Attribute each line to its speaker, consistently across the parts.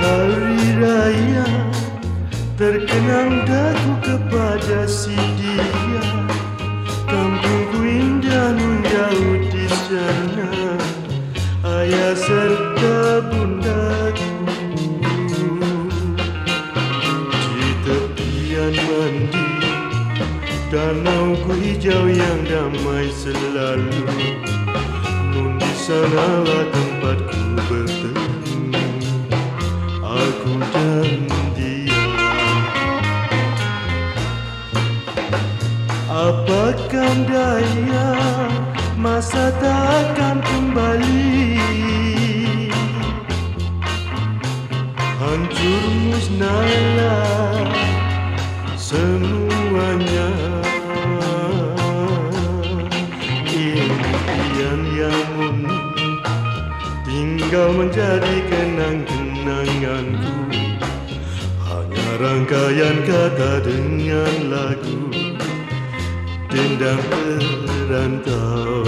Speaker 1: hari raya Terkenang daku kepada si dia. Kampungku indah menjauh di sana Ayah serta bundaku. Di tepian mandi Danau ku hijau yang damai selalu. Nun di sanalah Apakah daya masa takkan kembali? Hancur musnahlah semuanya. Impian yang tinggal menjadi kenang-kenanganku. Hanya rangkaian kata dengan lagu Dendam perantau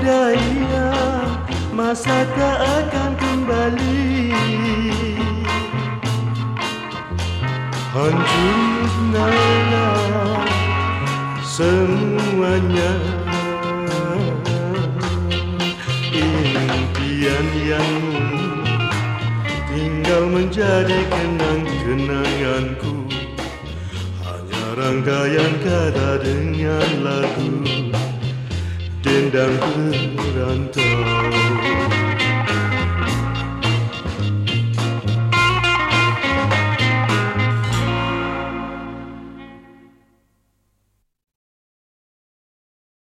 Speaker 1: daya masa tak akan kembali. Hancur semuanya. Impian yang tinggal menjadi kenang-kenanganku. Hanya rangkaian kata dengan lagu dendam perantau